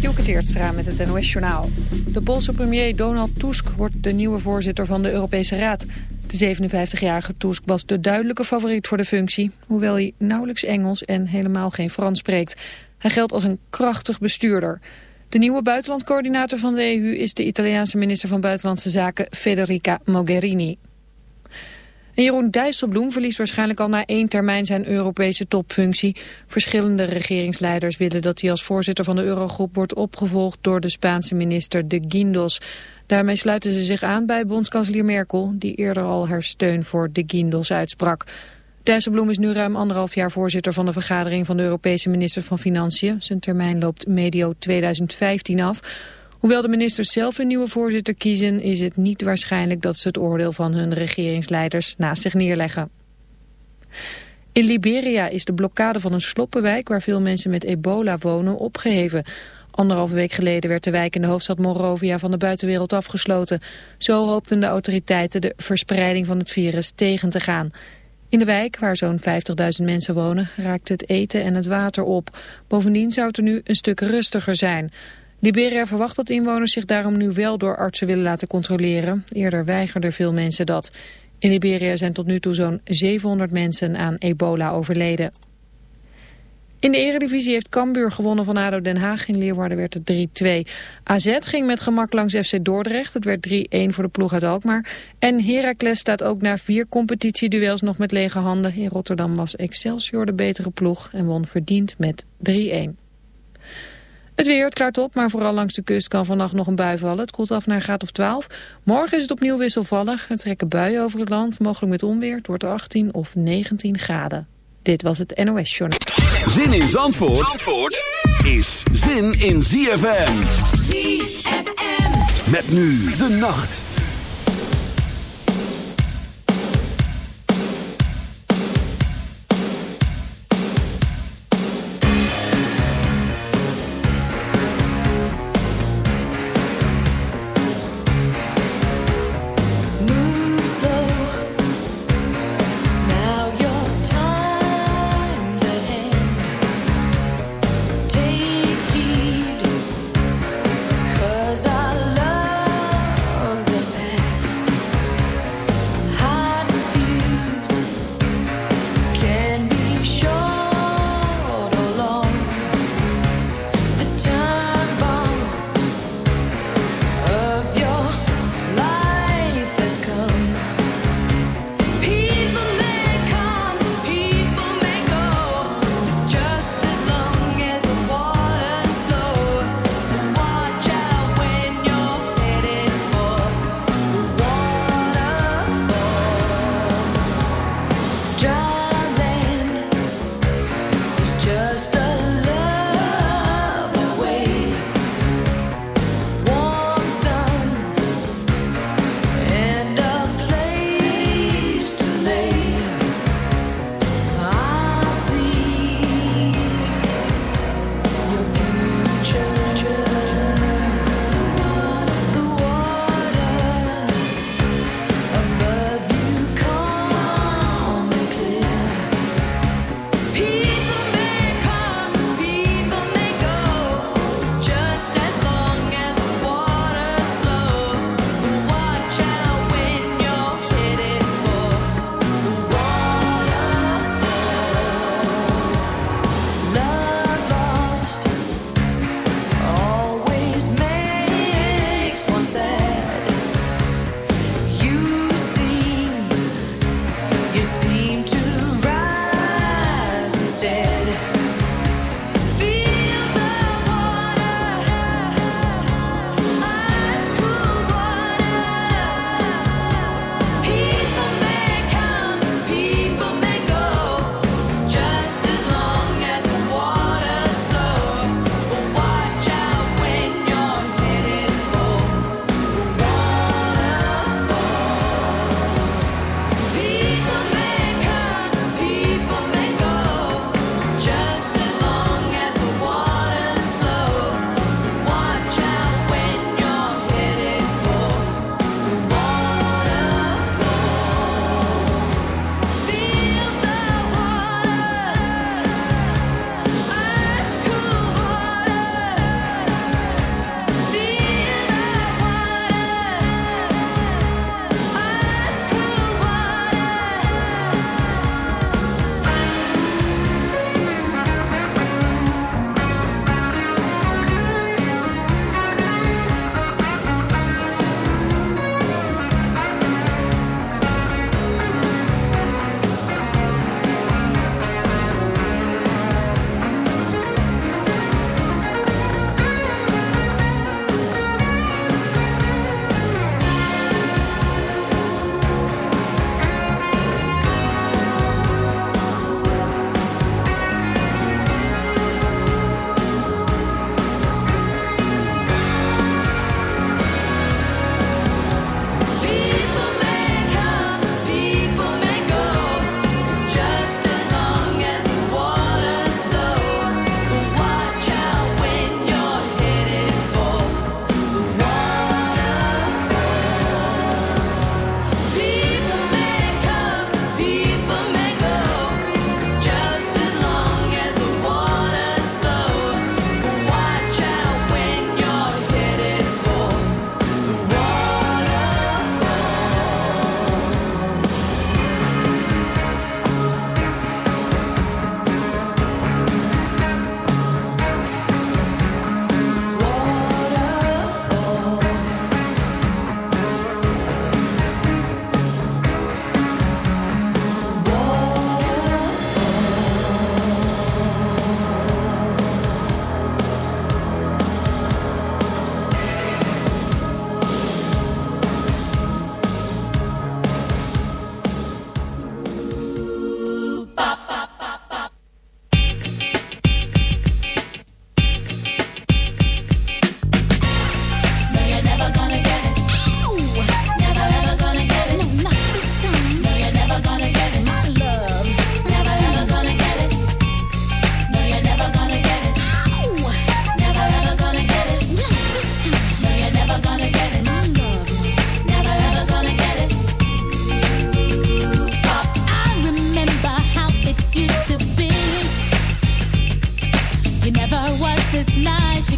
Dielke met het NOS-journaal. De Poolse premier Donald Tusk wordt de nieuwe voorzitter van de Europese Raad. De 57-jarige Tusk was de duidelijke favoriet voor de functie... hoewel hij nauwelijks Engels en helemaal geen Frans spreekt. Hij geldt als een krachtig bestuurder. De nieuwe buitenlandcoördinator van de EU is de Italiaanse minister van Buitenlandse Zaken Federica Mogherini. En Jeroen Dijsselbloem verliest waarschijnlijk al na één termijn zijn Europese topfunctie. Verschillende regeringsleiders willen dat hij als voorzitter van de Eurogroep wordt opgevolgd door de Spaanse minister de Guindos. Daarmee sluiten ze zich aan bij bondskanselier Merkel, die eerder al haar steun voor de Guindos uitsprak. Dijsselbloem is nu ruim anderhalf jaar voorzitter van de vergadering van de Europese minister van Financiën. Zijn termijn loopt medio 2015 af. Hoewel de ministers zelf een nieuwe voorzitter kiezen... is het niet waarschijnlijk dat ze het oordeel van hun regeringsleiders naast zich neerleggen. In Liberia is de blokkade van een sloppenwijk waar veel mensen met ebola wonen opgeheven. Anderhalve week geleden werd de wijk in de hoofdstad Monrovia van de buitenwereld afgesloten. Zo hoopten de autoriteiten de verspreiding van het virus tegen te gaan. In de wijk, waar zo'n 50.000 mensen wonen, raakt het eten en het water op. Bovendien zou het nu een stuk rustiger zijn. Liberia verwacht dat inwoners zich daarom nu wel door artsen willen laten controleren. Eerder weigerden veel mensen dat. In Liberia zijn tot nu toe zo'n 700 mensen aan ebola overleden. In de eredivisie heeft Cambuur gewonnen van ADO Den Haag. In Leeuwarden werd het 3-2. AZ ging met gemak langs FC Dordrecht. Het werd 3-1 voor de ploeg uit Alkmaar. En Heracles staat ook na vier competitieduels nog met lege handen. In Rotterdam was Excelsior de betere ploeg en won verdiend met 3-1. Het weer, het klaart op, maar vooral langs de kust kan vannacht nog een bui vallen. Het koelt af naar een graad of 12. Morgen is het opnieuw wisselvallig. Er trekken buien over het land, mogelijk met onweer. Het wordt 18 of 19 graden. Dit was het NOS Journal. Zin in Zandvoort, Zandvoort is zin in ZFM. ZFM. Met nu de nacht.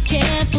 can't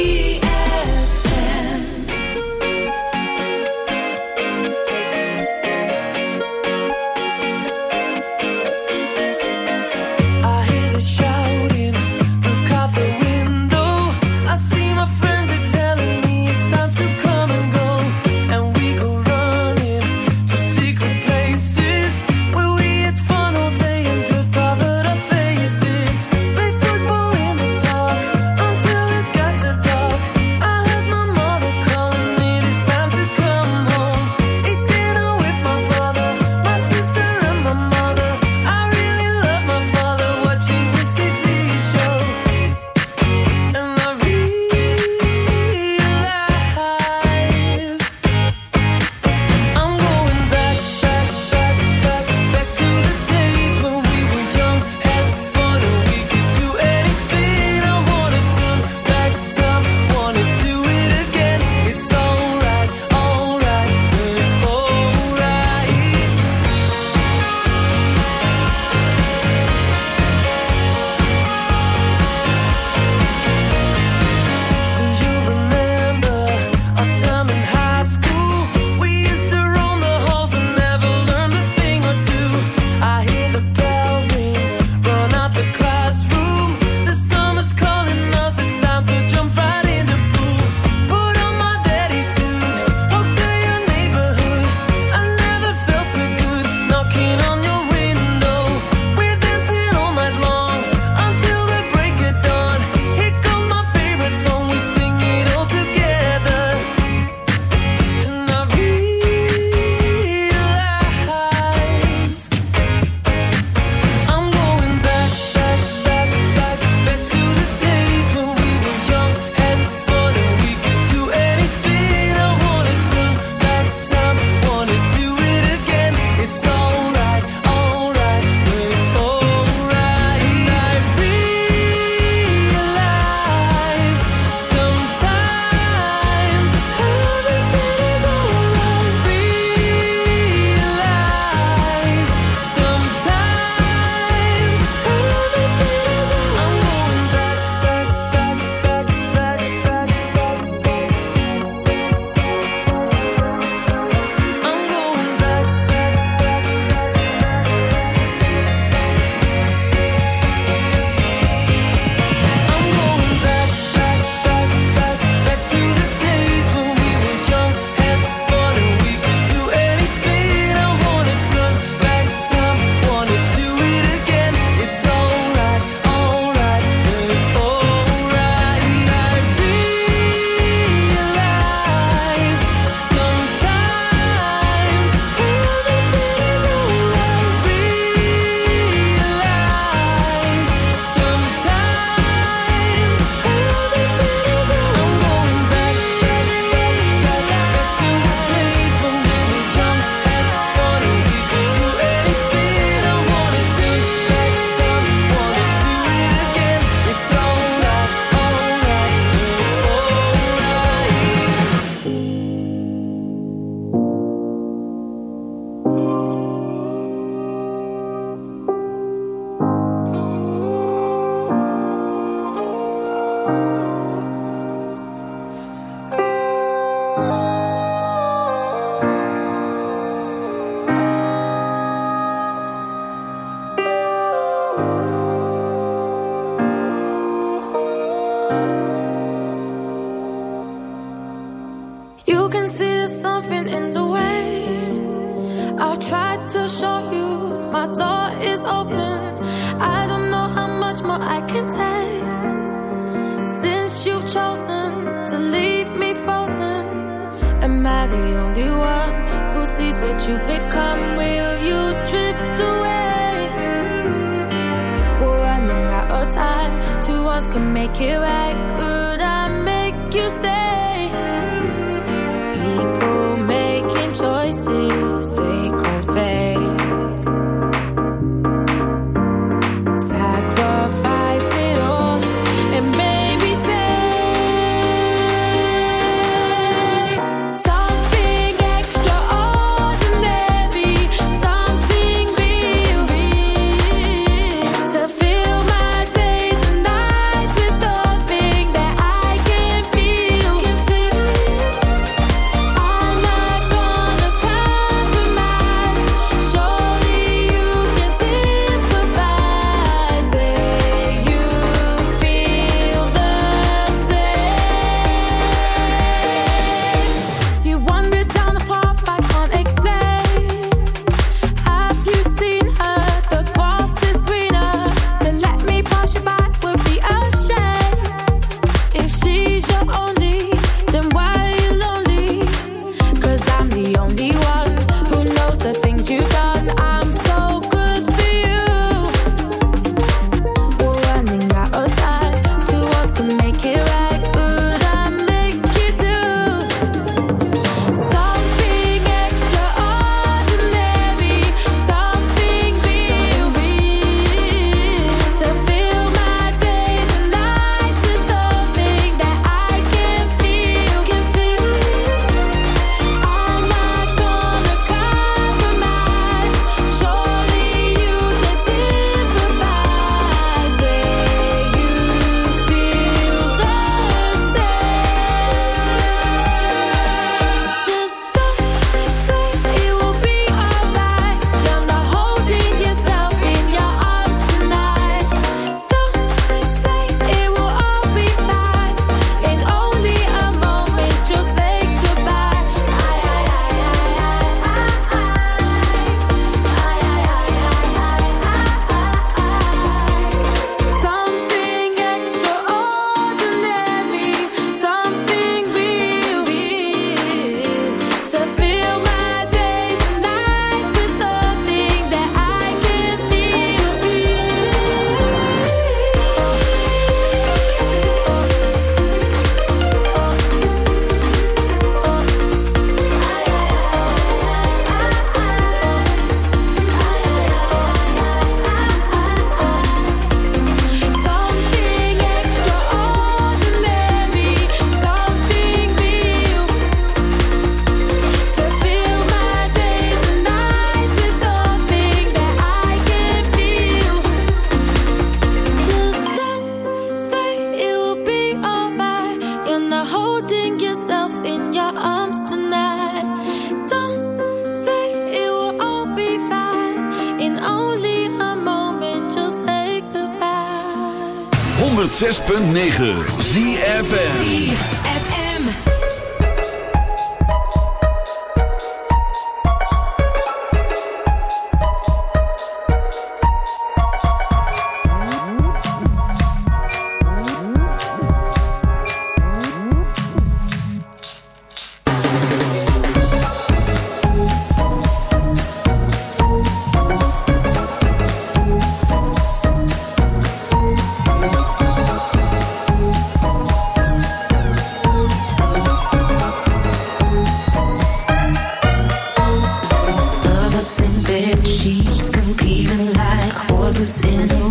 In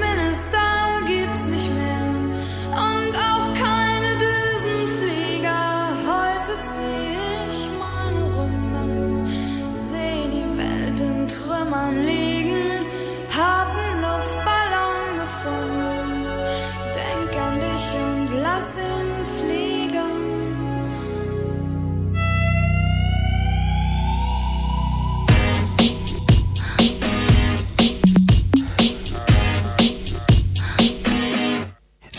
minutes.